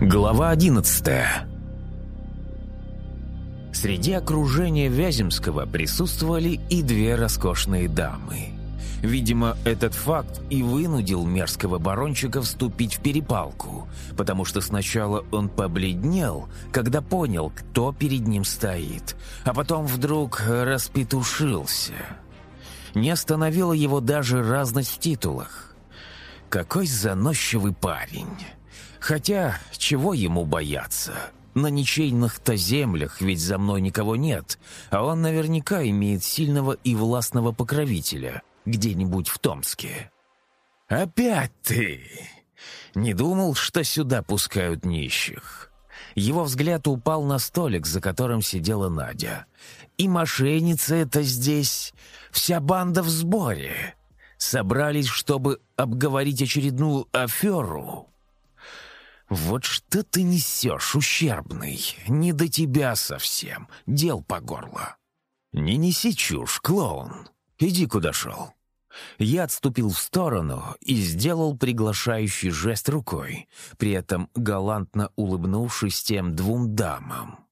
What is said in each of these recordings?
Глава 11 Среди окружения Вяземского присутствовали и две роскошные дамы. Видимо, этот факт и вынудил мерзкого барончика вступить в перепалку, потому что сначала он побледнел, когда понял, кто перед ним стоит, а потом вдруг распетушился. Не остановила его даже разность в титулах. Какой заносчивый парень! Хотя, чего ему бояться? На ничейных-то землях ведь за мной никого нет, а он наверняка имеет сильного и властного покровителя где-нибудь в Томске. «Опять ты!» Не думал, что сюда пускают нищих. Его взгляд упал на столик, за которым сидела Надя. И мошенница это здесь, вся банда в сборе. Собрались, чтобы обговорить очередную аферу. «Вот что ты несешь, ущербный? Не до тебя совсем. Дел по горло». «Не неси чушь, клоун. Иди, куда шел». Я отступил в сторону и сделал приглашающий жест рукой, при этом галантно улыбнувшись тем двум дамам.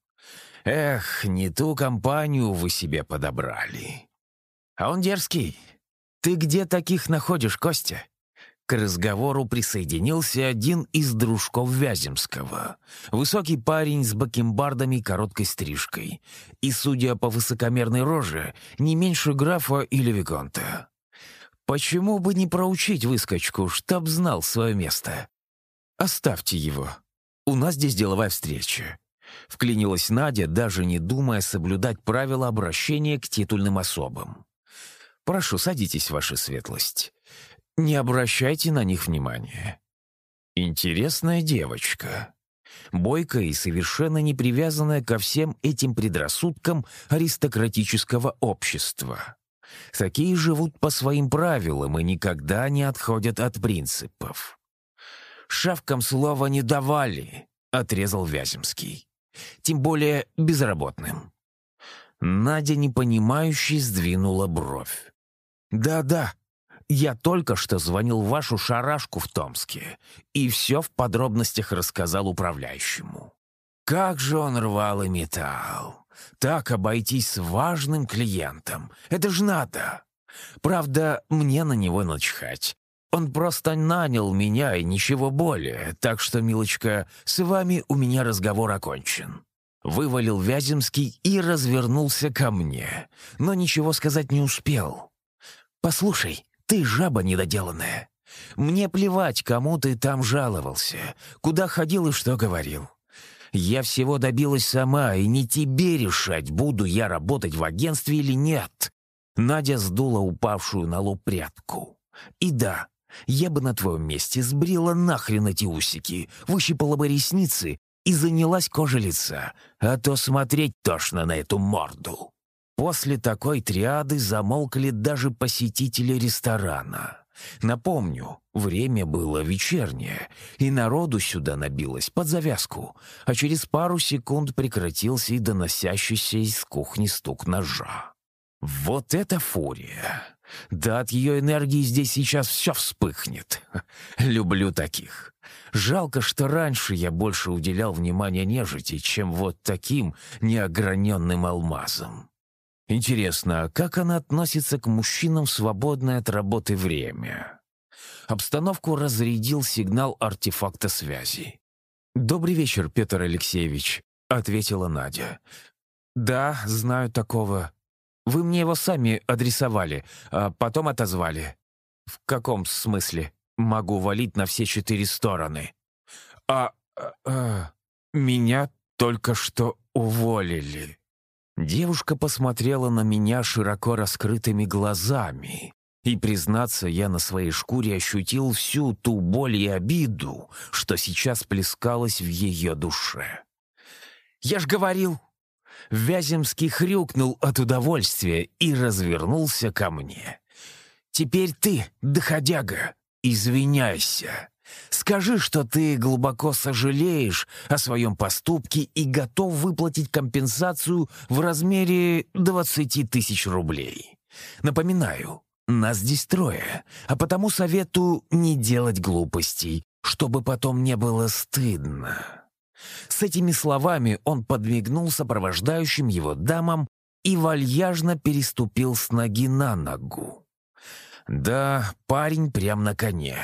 «Эх, не ту компанию вы себе подобрали». «А он дерзкий. Ты где таких находишь, Костя?» К разговору присоединился один из дружков Вяземского. Высокий парень с бакенбардами и короткой стрижкой. И, судя по высокомерной роже, не меньше графа или виконта. Почему бы не проучить выскочку, чтоб знал свое место? Оставьте его. У нас здесь деловая встреча. Вклинилась Надя, даже не думая соблюдать правила обращения к титульным особам. «Прошу, садитесь, ваша светлость. Не обращайте на них внимания. Интересная девочка. Бойкая и совершенно не привязанная ко всем этим предрассудкам аристократического общества. Такие живут по своим правилам и никогда не отходят от принципов. «Шавкам слова не давали», — отрезал Вяземский. «Тем более безработным». Надя, непонимающе, сдвинула бровь. «Да-да, я только что звонил в вашу шарашку в Томске и все в подробностях рассказал управляющему. Как же он рвал и металл. Так обойтись с важным клиентом. Это ж надо. Правда, мне на него начхать. Он просто нанял меня и ничего более, так что, милочка, с вами у меня разговор окончен». Вывалил Вяземский и развернулся ко мне, но ничего сказать не успел. «Послушай, ты жаба недоделанная. Мне плевать, кому ты там жаловался, куда ходил и что говорил. Я всего добилась сама, и не тебе решать, буду я работать в агентстве или нет. Надя сдула упавшую на лоб прядку. И да, я бы на твоем месте сбрила нахрен эти усики, выщипала бы ресницы и занялась кожей лица, а то смотреть тошно на эту морду. После такой триады замолкли даже посетители ресторана. Напомню, время было вечернее, и народу сюда набилось под завязку, а через пару секунд прекратился и доносящийся из кухни стук ножа. Вот это фурия! Да от ее энергии здесь сейчас все вспыхнет. Люблю таких. Жалко, что раньше я больше уделял внимания нежити, чем вот таким неограненным алмазом. Интересно, как она относится к мужчинам в свободное от работы время? Обстановку разрядил сигнал артефакта связи. «Добрый вечер, Петр Алексеевич», — ответила Надя. «Да, знаю такого. Вы мне его сами адресовали, а потом отозвали». «В каком смысле? Могу валить на все четыре стороны». «А... а, а меня только что уволили». Девушка посмотрела на меня широко раскрытыми глазами. И, признаться, я на своей шкуре ощутил всю ту боль и обиду, что сейчас плескалась в ее душе. «Я ж говорил!» Вяземский хрюкнул от удовольствия и развернулся ко мне. «Теперь ты, доходяга, извиняйся!» Скажи, что ты глубоко сожалеешь о своем поступке и готов выплатить компенсацию в размере 20 тысяч рублей. Напоминаю, нас здесь трое, а потому советую не делать глупостей, чтобы потом не было стыдно». С этими словами он подмигнул сопровождающим его дамам и вальяжно переступил с ноги на ногу. Да, парень прям на коне.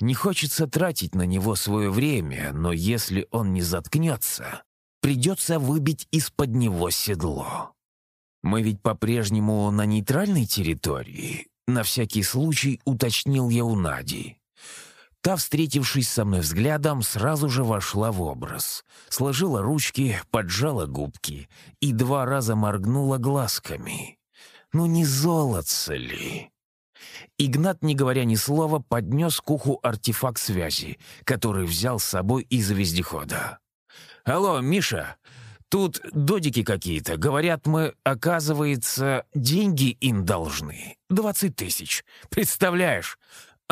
Не хочется тратить на него свое время, но если он не заткнется, придется выбить из-под него седло. Мы ведь по-прежнему на нейтральной территории. На всякий случай уточнил я у Нади. Та, встретившись со мной взглядом, сразу же вошла в образ. Сложила ручки, поджала губки и два раза моргнула глазками. Ну не золотце ли? Игнат, не говоря ни слова, поднес к уху артефакт связи, который взял с собой из вездехода. «Алло, Миша, тут додики какие-то. Говорят, мы, оказывается, деньги им должны. Двадцать тысяч. Представляешь?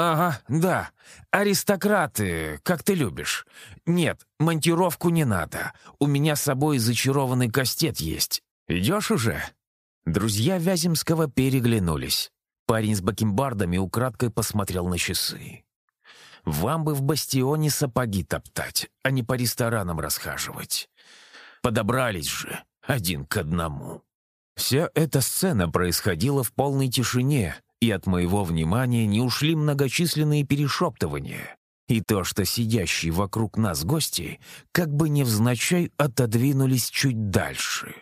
«Ага, да. Аристократы, как ты любишь. Нет, монтировку не надо. У меня с собой зачарованный кастет есть. Идешь уже?» Друзья Вяземского переглянулись. Парень с бакенбардами украдкой посмотрел на часы. «Вам бы в бастионе сапоги топтать, а не по ресторанам расхаживать. Подобрались же, один к одному». Вся эта сцена происходила в полной тишине, и от моего внимания не ушли многочисленные перешептывания, и то, что сидящие вокруг нас гости как бы невзначай отодвинулись чуть дальше.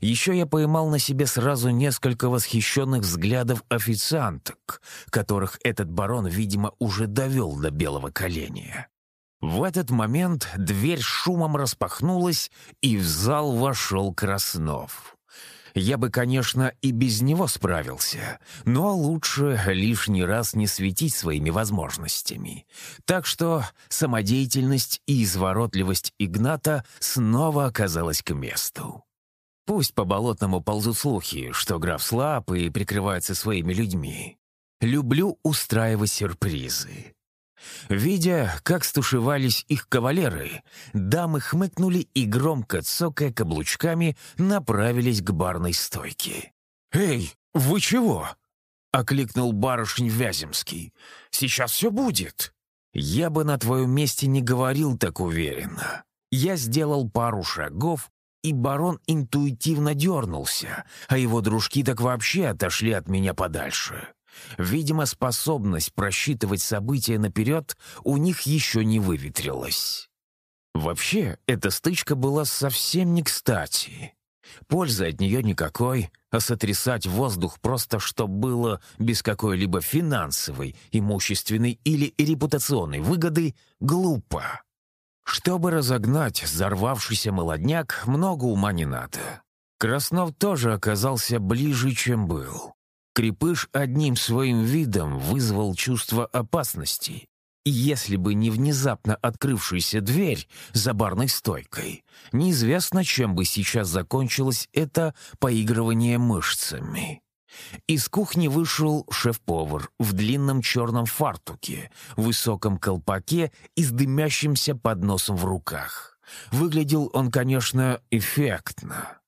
Еще я поймал на себе сразу несколько восхищенных взглядов официанток, которых этот барон, видимо, уже довел до белого коленя. В этот момент дверь шумом распахнулась, и в зал вошел Краснов. Я бы, конечно, и без него справился, но лучше лишний раз не светить своими возможностями. Так что самодеятельность и изворотливость Игната снова оказалась к месту. Пусть по болотному ползут слухи, что граф слаб и прикрывается своими людьми. Люблю устраивать сюрпризы. Видя, как стушевались их кавалеры, дамы хмыкнули и, громко цокая каблучками, направились к барной стойке. «Эй, вы чего?» — окликнул барышень Вяземский. «Сейчас все будет». «Я бы на твоем месте не говорил так уверенно. Я сделал пару шагов, и барон интуитивно дернулся, а его дружки так вообще отошли от меня подальше. Видимо, способность просчитывать события наперед у них еще не выветрилась. Вообще, эта стычка была совсем не кстати. Пользы от нее никакой, а сотрясать воздух просто, что было без какой-либо финансовой, имущественной или репутационной выгоды, глупо. Чтобы разогнать взорвавшийся молодняк, много ума не надо. Краснов тоже оказался ближе, чем был. Крепыш одним своим видом вызвал чувство опасности. И если бы не внезапно открывшаяся дверь за барной стойкой, неизвестно, чем бы сейчас закончилось это поигрывание мышцами. Из кухни вышел шеф-повар в длинном черном фартуке, высоком колпаке и с дымящимся подносом в руках. Выглядел он, конечно, эффектно.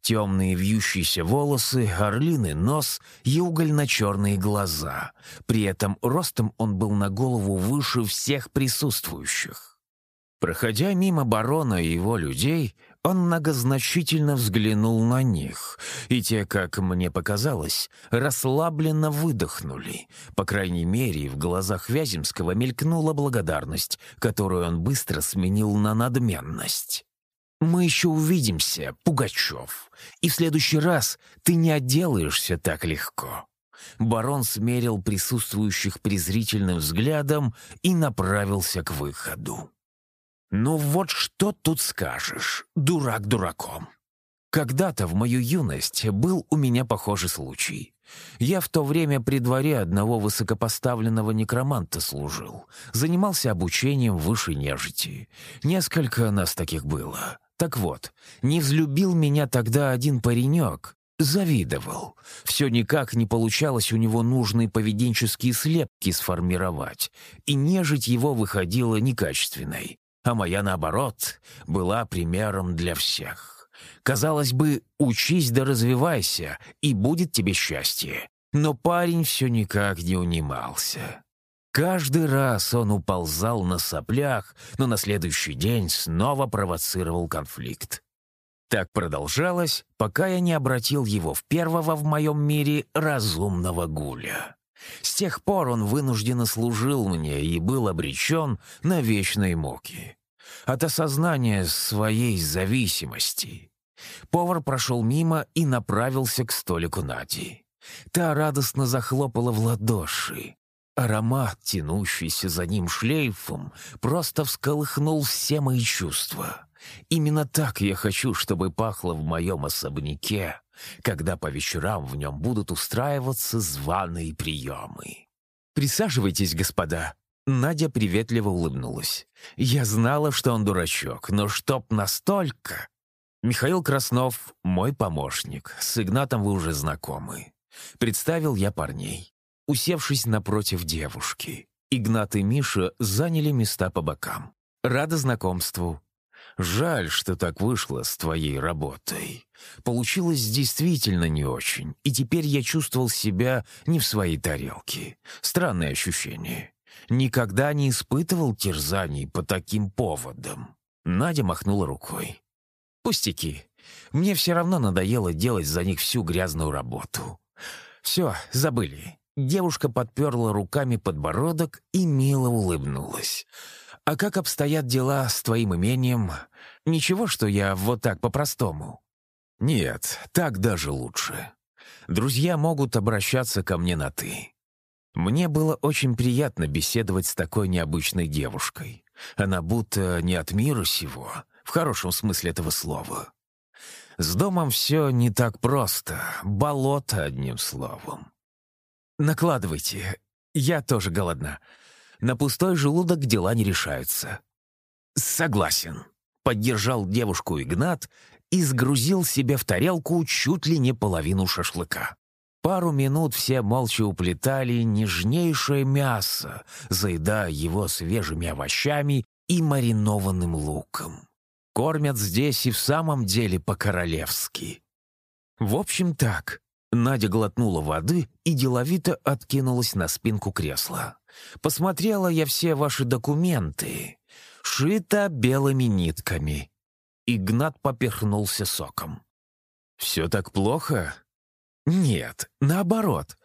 Темные вьющиеся волосы, орлиный нос и угольно-черные глаза. При этом ростом он был на голову выше всех присутствующих. Проходя мимо барона и его людей, он многозначительно взглянул на них, и те, как мне показалось, расслабленно выдохнули. По крайней мере, в глазах Вяземского мелькнула благодарность, которую он быстро сменил на надменность. Мы еще увидимся, Пугачев, и в следующий раз ты не отделаешься так легко». Барон смерил присутствующих презрительным взглядом и направился к выходу. «Ну вот что тут скажешь, дурак дураком. Когда-то в мою юность был у меня похожий случай. Я в то время при дворе одного высокопоставленного некроманта служил, занимался обучением высшей нежити. Несколько нас таких было. Так вот, не взлюбил меня тогда один паренек, завидовал. Все никак не получалось у него нужные поведенческие слепки сформировать, и нежить его выходила некачественной, а моя, наоборот, была примером для всех. Казалось бы, учись да развивайся, и будет тебе счастье. Но парень все никак не унимался. Каждый раз он уползал на соплях, но на следующий день снова провоцировал конфликт. Так продолжалось, пока я не обратил его в первого в моем мире разумного гуля. С тех пор он вынужденно служил мне и был обречен на вечные муки. От осознания своей зависимости. Повар прошел мимо и направился к столику Нади. Та радостно захлопала в ладоши. Аромат, тянущийся за ним шлейфом, просто всколыхнул все мои чувства. Именно так я хочу, чтобы пахло в моем особняке, когда по вечерам в нем будут устраиваться званые приемы. «Присаживайтесь, господа». Надя приветливо улыбнулась. «Я знала, что он дурачок, но чтоб настолько...» «Михаил Краснов — мой помощник. С Игнатом вы уже знакомы». Представил я парней. Усевшись напротив девушки, Игнат и Миша заняли места по бокам. «Рада знакомству. Жаль, что так вышло с твоей работой. Получилось действительно не очень, и теперь я чувствовал себя не в своей тарелке. Странное ощущение. Никогда не испытывал терзаний по таким поводам. Надя махнула рукой. «Пустяки. Мне все равно надоело делать за них всю грязную работу. Все, забыли». Девушка подперла руками подбородок и мило улыбнулась. «А как обстоят дела с твоим имением? Ничего, что я вот так по-простому?» «Нет, так даже лучше. Друзья могут обращаться ко мне на «ты». Мне было очень приятно беседовать с такой необычной девушкой. Она будто не от мира сего, в хорошем смысле этого слова. С домом все не так просто, болото одним словом. «Накладывайте, я тоже голодна», на пустой желудок дела не решаются». «Согласен», — поддержал девушку Игнат и сгрузил себе в тарелку чуть ли не половину шашлыка. Пару минут все молча уплетали нежнейшее мясо, заедая его свежими овощами и маринованным луком. Кормят здесь и в самом деле по-королевски. В общем так, Надя глотнула воды и деловито откинулась на спинку кресла. Посмотрела я все ваши документы. Шито белыми нитками». Игнат поперхнулся соком. «Все так плохо?» «Нет, наоборот.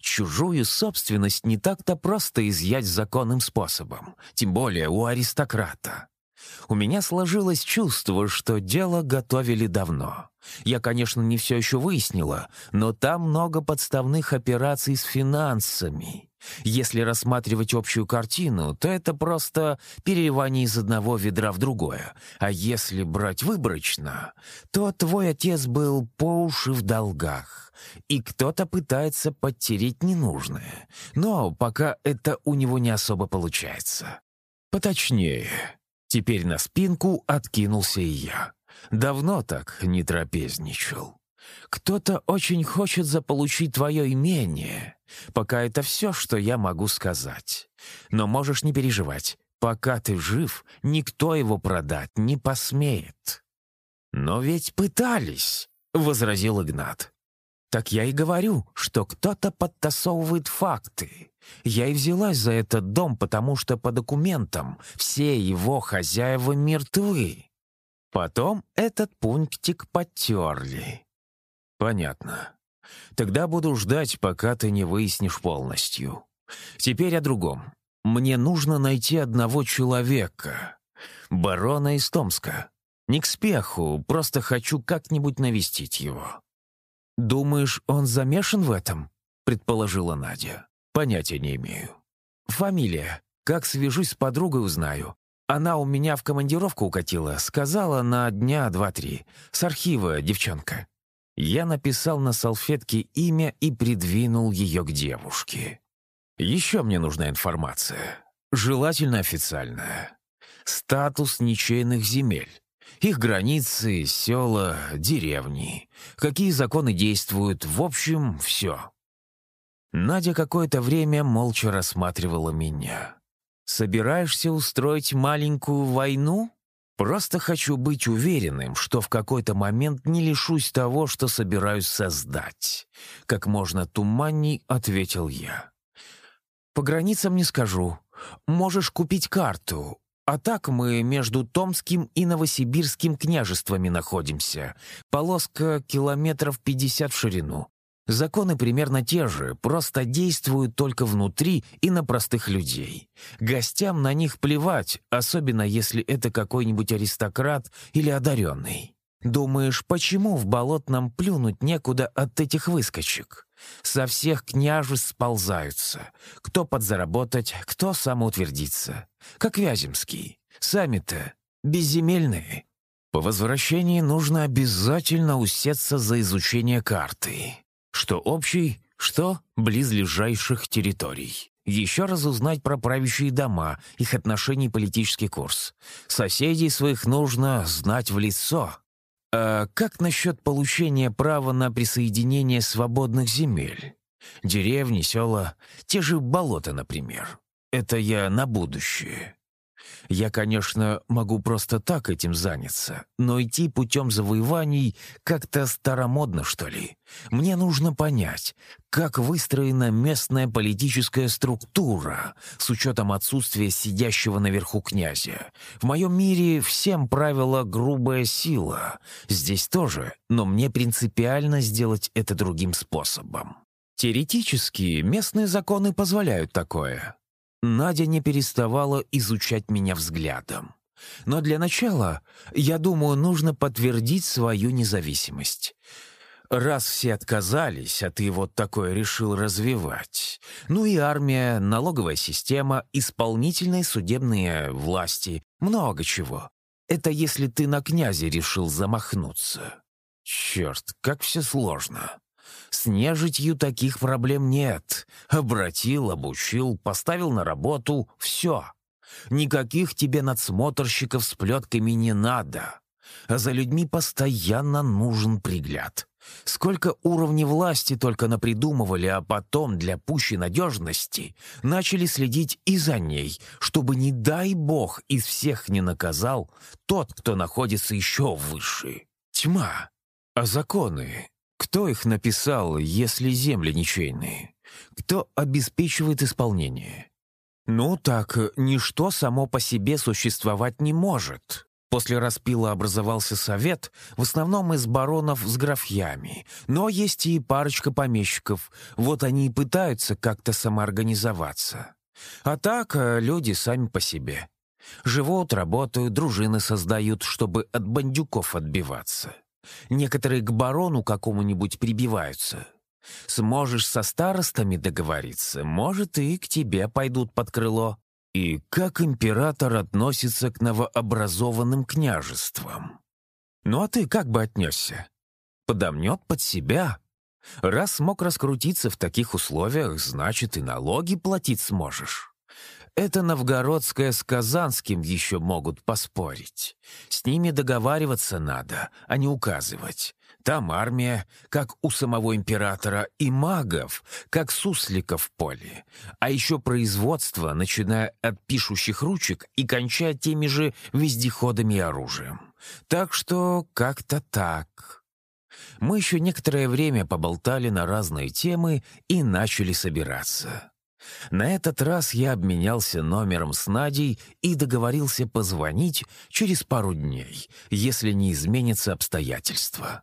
Чужую собственность не так-то просто изъять законным способом, тем более у аристократа. У меня сложилось чувство, что дело готовили давно. Я, конечно, не все еще выяснила, но там много подставных операций с финансами. Если рассматривать общую картину, то это просто переливание из одного ведра в другое. А если брать выборочно, то твой отец был по уши в долгах, и кто-то пытается подтереть ненужное. Но пока это у него не особо получается. Поточнее. Теперь на спинку откинулся и я. Давно так не трапезничал. Кто-то очень хочет заполучить твое имение. Пока это все, что я могу сказать. Но можешь не переживать. Пока ты жив, никто его продать не посмеет». «Но ведь пытались», — возразил Игнат. «Так я и говорю, что кто-то подтасовывает факты. Я и взялась за этот дом, потому что по документам все его хозяева мертвы. Потом этот пунктик потерли. «Понятно. Тогда буду ждать, пока ты не выяснишь полностью. Теперь о другом. Мне нужно найти одного человека. Барона из Томска. Не к спеху, просто хочу как-нибудь навестить его». «Думаешь, он замешан в этом?» — предположила Надя. «Понятия не имею». «Фамилия. Как свяжусь с подругой, узнаю. Она у меня в командировку укатила, сказала на дня два-три. С архива, девчонка. Я написал на салфетке имя и придвинул ее к девушке. Еще мне нужна информация. Желательно официальная. Статус ничейных земель. Их границы, села, деревни. Какие законы действуют. В общем, все. Надя какое-то время молча рассматривала меня. «Собираешься устроить маленькую войну?» Просто хочу быть уверенным, что в какой-то момент не лишусь того, что собираюсь создать. Как можно туманней ответил я. по границам не скажу. Можешь купить карту. А так мы между Томским и Новосибирским княжествами находимся. Полоска километров 50 в ширину. Законы примерно те же, просто действуют только внутри и на простых людей. Гостям на них плевать, особенно если это какой-нибудь аристократ или одаренный. Думаешь, почему в болотном плюнуть некуда от этих выскочек? Со всех княжеств сползаются. Кто подзаработать, кто самоутвердиться. Как Вяземский. Сами-то безземельные. По возвращении нужно обязательно усеться за изучение карты. Что общий, что близлежащих территорий. Еще раз узнать про правящие дома, их отношения и политический курс. Соседей своих нужно знать в лицо. А как насчет получения права на присоединение свободных земель? Деревни, села, те же болота, например. Это я на будущее. Я, конечно, могу просто так этим заняться, но идти путем завоеваний как-то старомодно, что ли. Мне нужно понять, как выстроена местная политическая структура с учетом отсутствия сидящего наверху князя. В моем мире всем правила грубая сила. Здесь тоже, но мне принципиально сделать это другим способом. Теоретически местные законы позволяют такое, Надя не переставала изучать меня взглядом. Но для начала, я думаю, нужно подтвердить свою независимость. Раз все отказались, а ты вот такое решил развивать. Ну и армия, налоговая система, исполнительные судебные власти, много чего. Это если ты на князе решил замахнуться. Черт, как все сложно. С нежитью таких проблем нет. Обратил, обучил, поставил на работу — все. Никаких тебе надсмотрщиков с плетками не надо. А за людьми постоянно нужен пригляд. Сколько уровней власти только напридумывали, а потом для пущей надежности начали следить и за ней, чтобы, не дай бог, из всех не наказал тот, кто находится еще выше. Тьма. А законы? Кто их написал, если земли ничейные? Кто обеспечивает исполнение? Ну так, ничто само по себе существовать не может. После распила образовался совет, в основном из баронов с графьями, но есть и парочка помещиков, вот они и пытаются как-то самоорганизоваться. А так э, люди сами по себе. Живут, работают, дружины создают, чтобы от бандюков отбиваться. Некоторые к барону какому-нибудь прибиваются. Сможешь со старостами договориться, может, и к тебе пойдут под крыло. И как император относится к новообразованным княжествам? Ну а ты как бы отнесся? Подомнет под себя. Раз смог раскрутиться в таких условиях, значит, и налоги платить сможешь. Это новгородское с Казанским еще могут поспорить. С ними договариваться надо, а не указывать. Там армия, как у самого императора, и магов, как сусликов в поле. А еще производство, начиная от пишущих ручек и кончая теми же вездеходами и оружием. Так что как-то так. Мы еще некоторое время поболтали на разные темы и начали собираться. На этот раз я обменялся номером с Надей и договорился позвонить через пару дней, если не изменятся обстоятельства.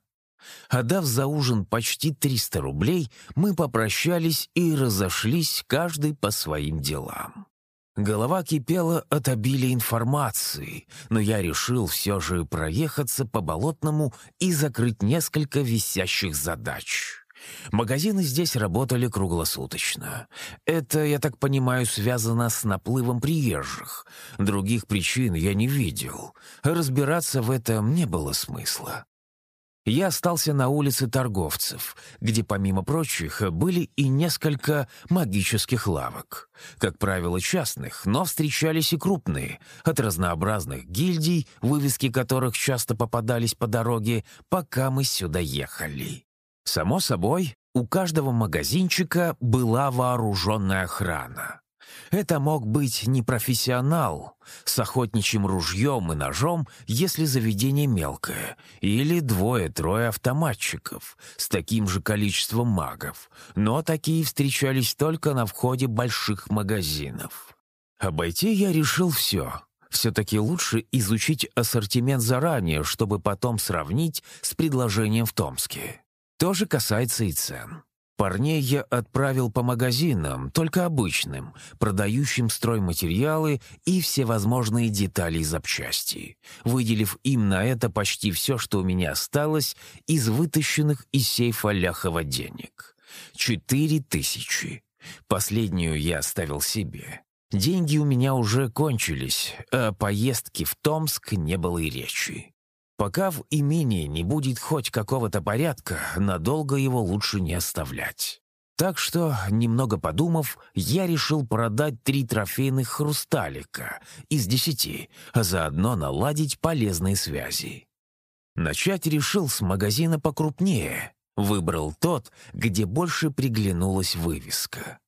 Отдав за ужин почти 300 рублей, мы попрощались и разошлись каждый по своим делам. Голова кипела от обилия информации, но я решил все же проехаться по Болотному и закрыть несколько висящих задач. Магазины здесь работали круглосуточно. Это, я так понимаю, связано с наплывом приезжих. Других причин я не видел. Разбираться в этом не было смысла. Я остался на улице торговцев, где, помимо прочих, были и несколько магических лавок. Как правило, частных, но встречались и крупные, от разнообразных гильдий, вывески которых часто попадались по дороге, пока мы сюда ехали. Само собой, у каждого магазинчика была вооруженная охрана. Это мог быть не профессионал с охотничьим ружьем и ножом, если заведение мелкое, или двое-трое автоматчиков с таким же количеством магов, но такие встречались только на входе больших магазинов. Обойти я решил все. Все-таки лучше изучить ассортимент заранее, чтобы потом сравнить с предложением в Томске. То же касается и цен. Парней я отправил по магазинам, только обычным, продающим стройматериалы и всевозможные детали и запчасти, выделив им на это почти все, что у меня осталось из вытащенных из сейфа Ляхова денег. Четыре тысячи. Последнюю я оставил себе. Деньги у меня уже кончились, а поездки в Томск не было и речи. Пока в имении не будет хоть какого-то порядка, надолго его лучше не оставлять. Так что, немного подумав, я решил продать три трофейных хрусталика из десяти, а заодно наладить полезные связи. Начать решил с магазина покрупнее. Выбрал тот, где больше приглянулась вывеска.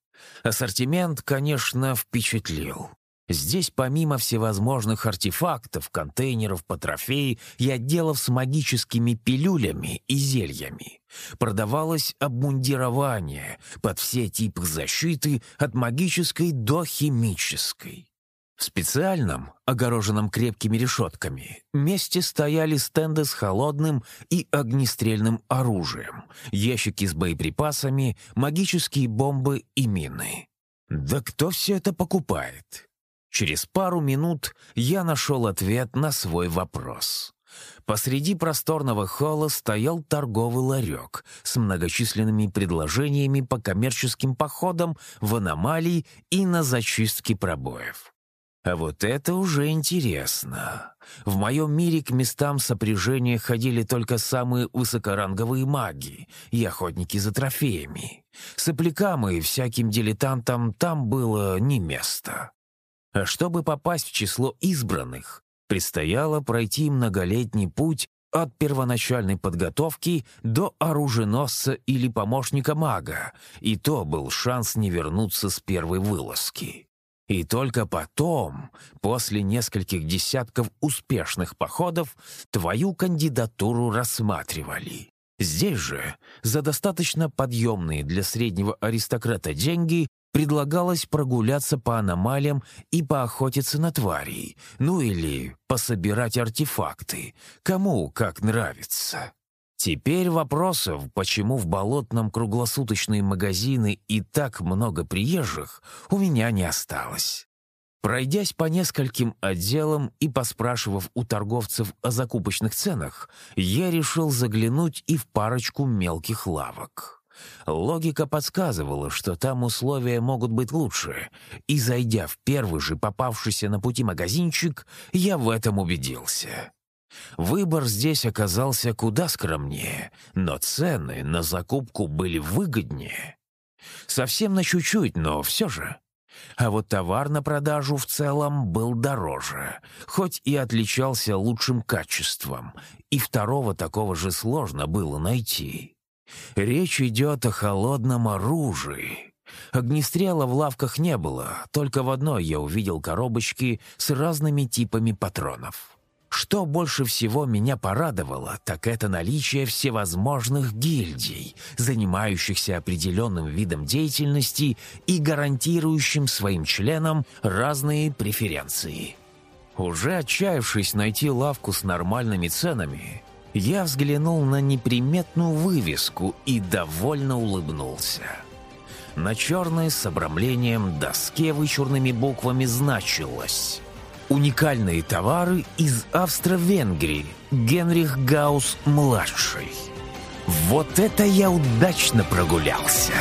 Ассортимент, конечно, впечатлил. Здесь помимо всевозможных артефактов, контейнеров по трофеи и отделов с магическими пилюлями и зельями, продавалось обмундирование под все типы защиты от магической до химической. В специальном, огороженном крепкими решетками, месте стояли стенды с холодным и огнестрельным оружием, ящики с боеприпасами, магические бомбы и мины. Да кто все это покупает? Через пару минут я нашел ответ на свой вопрос. Посреди просторного холла стоял торговый ларек с многочисленными предложениями по коммерческим походам в аномалии и на зачистке пробоев. А вот это уже интересно. В моем мире к местам сопряжения ходили только самые высокоранговые маги и охотники за трофеями. Соплякам и всяким дилетантам там было не место. А чтобы попасть в число избранных, предстояло пройти многолетний путь от первоначальной подготовки до оруженосца или помощника мага, и то был шанс не вернуться с первой вылазки. И только потом, после нескольких десятков успешных походов, твою кандидатуру рассматривали. Здесь же, за достаточно подъемные для среднего аристократа деньги, предлагалось прогуляться по аномалиям и поохотиться на тварей, ну или пособирать артефакты, кому как нравится. Теперь вопросов, почему в Болотном круглосуточные магазины и так много приезжих, у меня не осталось. Пройдясь по нескольким отделам и поспрашивав у торговцев о закупочных ценах, я решил заглянуть и в парочку мелких лавок. Логика подсказывала, что там условия могут быть лучше, и, зайдя в первый же попавшийся на пути магазинчик, я в этом убедился. Выбор здесь оказался куда скромнее, но цены на закупку были выгоднее. Совсем на чуть-чуть, но все же. А вот товар на продажу в целом был дороже, хоть и отличался лучшим качеством, и второго такого же сложно было найти. Речь идет о холодном оружии. Огнестрела в лавках не было, только в одной я увидел коробочки с разными типами патронов. Что больше всего меня порадовало, так это наличие всевозможных гильдий, занимающихся определенным видом деятельности и гарантирующим своим членам разные преференции. Уже отчаявшись найти лавку с нормальными ценами, я взглянул на неприметную вывеску и довольно улыбнулся. На черной с обрамлением доске вычурными буквами значилось «Уникальные товары из Австро-Венгрии. Генрих Гаус-младший». Вот это я удачно прогулялся!